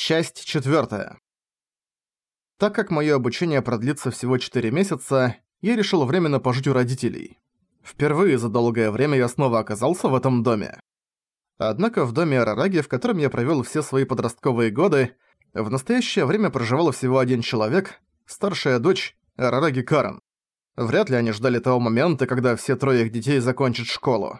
Часть 4. Так как моё обучение продлится всего 4 месяца, я решил временно пожить у родителей. Впервые за долгое время я снова оказался в этом доме. Однако в доме Арараги, в котором я провёл все свои подростковые годы, в настоящее время проживал всего один человек, старшая дочь Арараги Карен. Вряд ли они ждали того момента, когда все трое их детей закончат школу.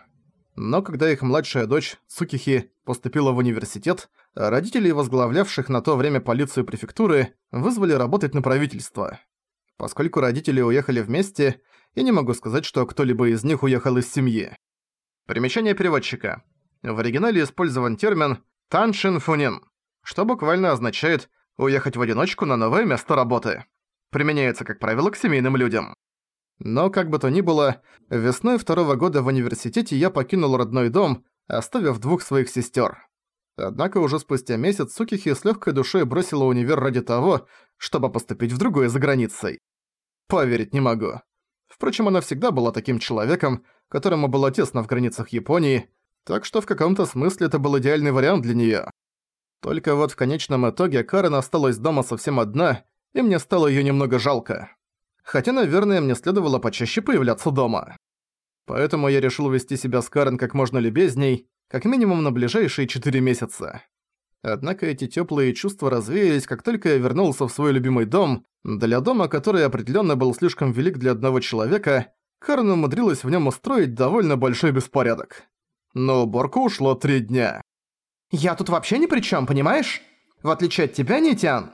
Но когда их младшая дочь, Цукихи, поступила в университет, родителей, возглавлявших на то время полицию префектуры, вызвали работать на правительство. Поскольку родители уехали вместе, я не могу сказать, что кто-либо из них уехал из семьи. Примечание переводчика. В оригинале использован термин «таншин фунин», что буквально означает «уехать в одиночку на новое место работы». Применяется, как правило, к семейным людям. Но, как бы то ни было, весной второго года в университете я покинул родной дом, оставив двух своих сестер. Однако уже спустя месяц Сукихи с легкой душой бросила универ ради того, чтобы поступить в другое за границей. Поверить не могу. Впрочем, она всегда была таким человеком, которому было тесно в границах Японии, так что в каком-то смысле это был идеальный вариант для неё. Только вот в конечном итоге Карен осталась дома совсем одна, и мне стало её немного жалко. Хотя, наверное, мне следовало почаще появляться дома. Поэтому я решил вести себя с Карен как можно любезней, как минимум на ближайшие четыре месяца. Однако эти теплые чувства развеялись, как только я вернулся в свой любимый дом. Для дома, который определенно был слишком велик для одного человека, Карен умудрилась в нем устроить довольно большой беспорядок. Но уборку ушло три дня. «Я тут вообще ни при чем, понимаешь? В отличие от тебя, Нитян!»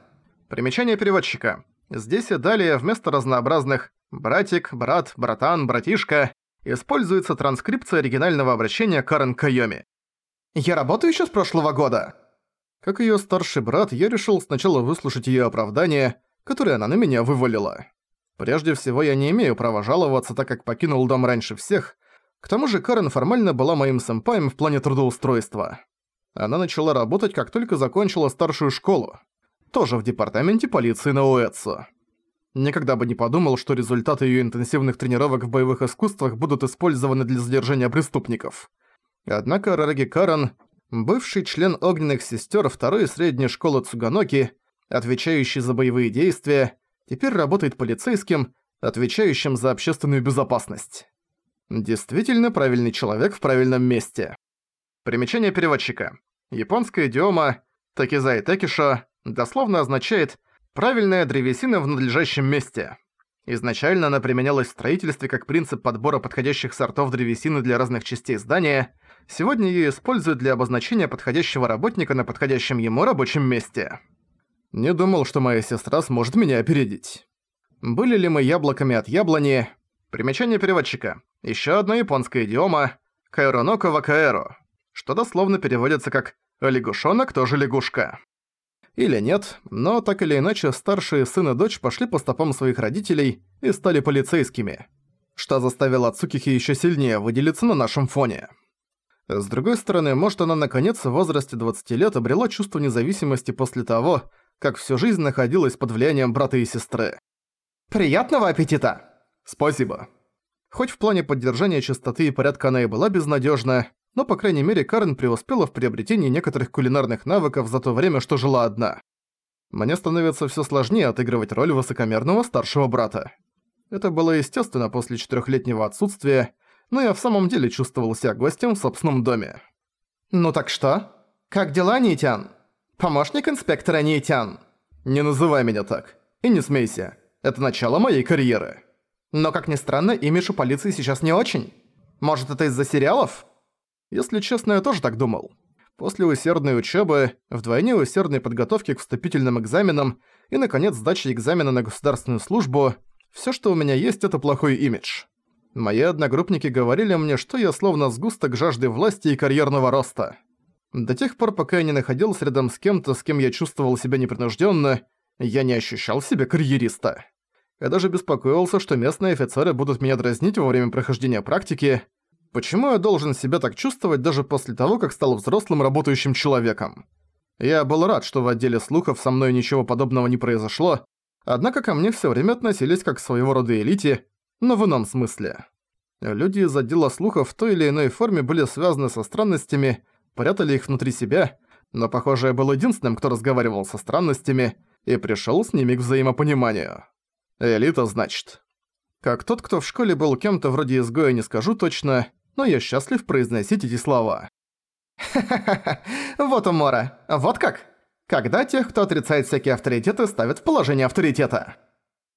Примечание переводчика. Здесь и далее вместо разнообразных «братик», «брат», «братан», «братишка» используется транскрипция оригинального обращения Карен Кайоми. «Я работаю еще с прошлого года!» Как её старший брат, я решил сначала выслушать её оправдание, которое она на меня вывалила. Прежде всего, я не имею права жаловаться, так как покинул дом раньше всех. К тому же Карен формально была моим сэмпаем в плане трудоустройства. Она начала работать, как только закончила старшую школу. Тоже в департаменте полиции на Уэтсу. Никогда бы не подумал, что результаты её интенсивных тренировок в боевых искусствах будут использованы для задержания преступников. Однако Рараги Карен, бывший член Огненных Сестёр второй средней школы Цуганоки, отвечающий за боевые действия, теперь работает полицейским, отвечающим за общественную безопасность. Действительно правильный человек в правильном месте. Примечание переводчика. Японская идиома «такизай текиша» дословно означает Правильная древесина в надлежащем месте. Изначально она применялась в строительстве как принцип подбора подходящих сортов древесины для разных частей здания. Сегодня её используют для обозначения подходящего работника на подходящем ему рабочем месте. Не думал, что моя сестра сможет меня опередить. Были ли мы яблоками от яблони? Примечание переводчика. Ещё одна японская идиома «кайроноко вакаэро», что дословно переводится как «лягушонок тоже лягушка» или нет, но так или иначе старшие сын и дочь пошли по стопам своих родителей и стали полицейскими, что заставило Цукихи еще сильнее выделиться на нашем фоне. С другой стороны, может она наконец в возрасте 20 лет обрела чувство независимости после того, как всю жизнь находилась под влиянием брата и сестры. «Приятного аппетита!» «Спасибо». Хоть в плане поддержания чистоты и порядка она и была безнадежна, но, по крайней мере, Карен преуспела в приобретении некоторых кулинарных навыков за то время, что жила одна. Мне становится все сложнее отыгрывать роль высокомерного старшего брата. Это было естественно после четырехлетнего отсутствия, но я в самом деле чувствовал себя гостем в собственном доме. «Ну так что? Как дела, Нитян? Помощник инспектора Нитян?» «Не называй меня так. И не смейся. Это начало моей карьеры». «Но, как ни странно, имидж у полиции сейчас не очень. Может, это из-за сериалов?» Если честно, я тоже так думал. После усердной учебы, вдвойне усердной подготовки к вступительным экзаменам и, наконец, сдачи экзамена на государственную службу, все, что у меня есть, это плохой имидж. Мои одногруппники говорили мне, что я словно сгусток жажды власти и карьерного роста. До тех пор, пока я не находился рядом с кем-то, с кем я чувствовал себя непринужденно, я не ощущал себя карьериста. Я даже беспокоился, что местные офицеры будут меня дразнить во время прохождения практики, Почему я должен себя так чувствовать даже после того, как стал взрослым работающим человеком? Я был рад, что в отделе слухов со мной ничего подобного не произошло, однако ко мне всё время относились как к своего рода элите, но в ином смысле. Люди из отдела слухов в той или иной форме были связаны со странностями, прятали их внутри себя, Но, похоже, я был единственным, кто разговаривал со странностями и пришёл с ними к взаимопониманию. Элита, значит. Как тот, кто в школе был кем-то вроде изгоя, не скажу точно, но я счастлив произносить эти слова. Ха-ха-ха, вот умора. Вот как? Когда тех, кто отрицает всякие авторитеты, ставят в положение авторитета.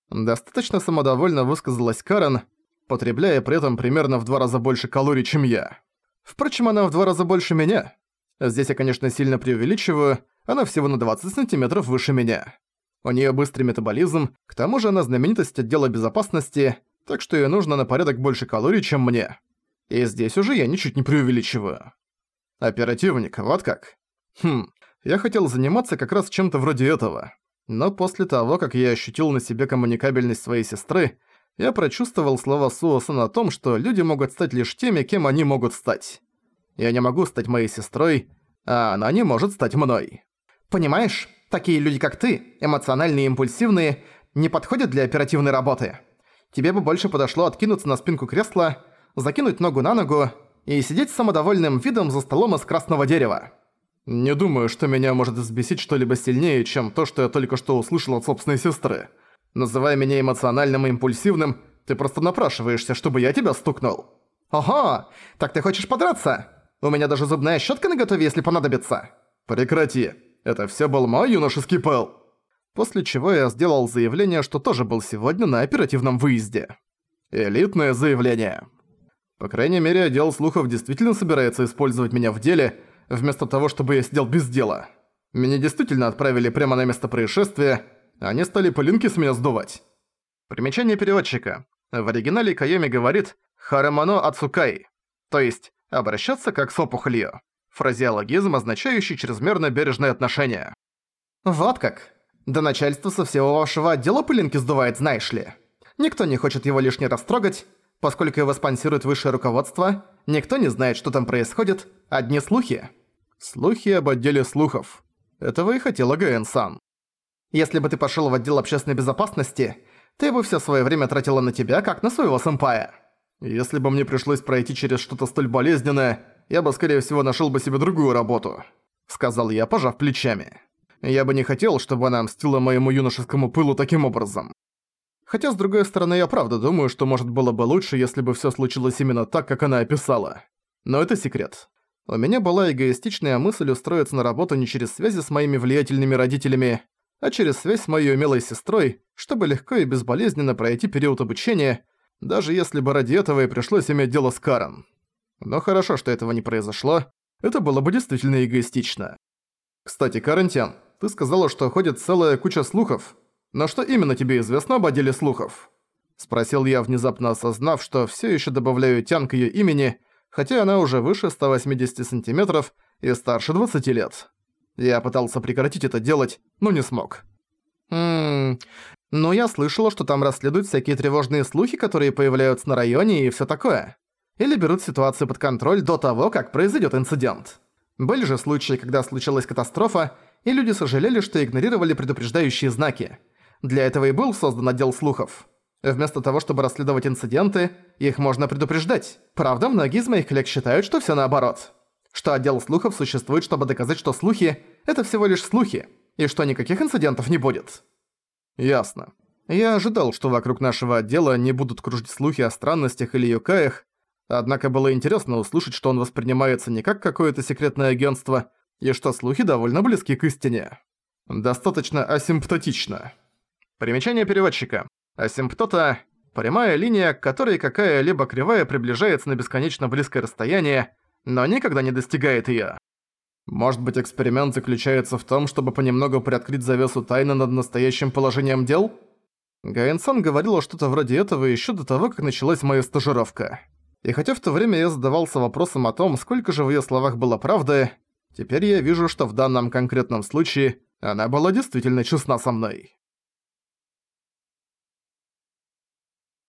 Достаточно самодовольно высказалась Карен, потребляя при этом примерно в два раза больше калорий, чем я. Впрочем, она в два раза больше меня. Здесь я, конечно, сильно преувеличиваю, она всего на 20 сантиметров выше меня. У неё быстрый метаболизм, к тому же она знаменитость отдела безопасности, так что ей нужно на порядок больше калорий, чем мне. И здесь уже я ничуть не преувеличиваю. Оперативник, вот как. Хм, я хотел заниматься как раз чем-то вроде этого. Но после того, как я ощутил на себе коммуникабельность своей сестры, я прочувствовал слова Суоса о том, что люди могут стать лишь теми, кем они могут стать. Я не могу стать моей сестрой, а она не может стать мной. Понимаешь, такие люди, как ты, эмоциональные и импульсивные, не подходят для оперативной работы. Тебе бы больше подошло откинуться на спинку кресла, закинуть ногу на ногу и сидеть с самодовольным видом за столом из красного дерева. Не думаю, что меня может взбесить что-либо сильнее, чем то, что я только что услышал от собственной сестры. Называя меня эмоциональным и импульсивным, ты просто напрашиваешься, чтобы я тебя стукнул. Ого, так ты хочешь подраться? У меня даже зубная щетка наготове, если понадобится. Прекрати. Это все был мой юношеский пыл. После чего я сделал заявление, что тоже был сегодня на оперативном выезде. Элитное заявление. По крайней мере, отдел слухов действительно собирается использовать меня в деле, вместо того, чтобы я сидел без дела. Меня действительно отправили прямо на место происшествия, они стали пылинки с меня сдувать. Примечание переводчика. В оригинале Кайоми говорит «харамано ацукай», то есть «обращаться как с опухолью». Фразеологизм, означающий чрезмерно бережное отношение. Вот как. До начальства со всего вашего отдела пылинки сдувает, знаешь ли. Никто не хочет его лишний раз трогать, поскольку его спонсирует высшее руководство, никто не знает, что там происходит, одни слухи. Слухи об отделе слухов. Этого и хотела Гаэн-сан. Если бы ты пошёл в отдел общественной безопасности, ты бы всё своё время тратила на тебя, как на своего сэмпая. Если бы мне пришлось пройти через что-то столь болезненное, я бы, скорее всего, нашёл бы себе другую работу», — сказал я, пожав плечами. Я бы не хотел, чтобы она мстила моему юношескому пылу таким образом. Хотя, с другой стороны, я правда думаю, что может было бы лучше, если бы всё случилось именно так, как она описала. Но это секрет. У меня была эгоистичная мысль устроиться на работу не через связи с моими влиятельными родителями, а через связь с моей умелой сестрой, чтобы легко и безболезненно пройти период обучения, даже если бы ради этого и пришлось иметь дело с Карен. Но хорошо, что этого не произошло, это было бы действительно эгоистично. Кстати, Карентян, ты сказала, что ходит целая куча слухов. Но что именно тебе известно об отделе слухов? Спросил я, внезапно осознав, что все еще добавляю Тян к ее имени, хотя она уже выше 180 сантиметров и старше 20 лет. Я пытался прекратить это делать, но не смог. Ммм... Ну, я слышала, что там расследуют всякие тревожные слухи, которые появляются на районе и всё такое. Или берут ситуацию под контроль до того, как произойдет инцидент. Были же случаи, когда случилась катастрофа, и люди сожалели, что игнорировали предупреждающие знаки. Для этого и был создан отдел слухов. Вместо того, чтобы расследовать инциденты, их можно предупреждать. Правда, многие из моих коллег считают, что всё наоборот. Что отдел слухов существует, чтобы доказать, что слухи – это всего лишь слухи, и что никаких инцидентов не будет. Ясно. Я ожидал, что вокруг нашего отдела не будут кружить слухи о странностях или юкаях, однако было интересно услышать, что он воспринимается не как какое-то секретное агентство, и что слухи довольно близки к истине. Достаточно асимптотично. Примечание переводчика. Асимптота – прямая линия, к которой какая-либо кривая приближается на бесконечно близкое расстояние, но никогда не достигает её. Может быть, эксперимент заключается в том, чтобы понемногу приоткрыть завесу тайны над настоящим положением дел? Гаэнсан говорила что-то вроде этого ещё до того, как началась моя стажировка. И хотя в то время я задавался вопросом о том, сколько же в её словах было правды, теперь я вижу, что в данном конкретном случае она была действительно честна со мной.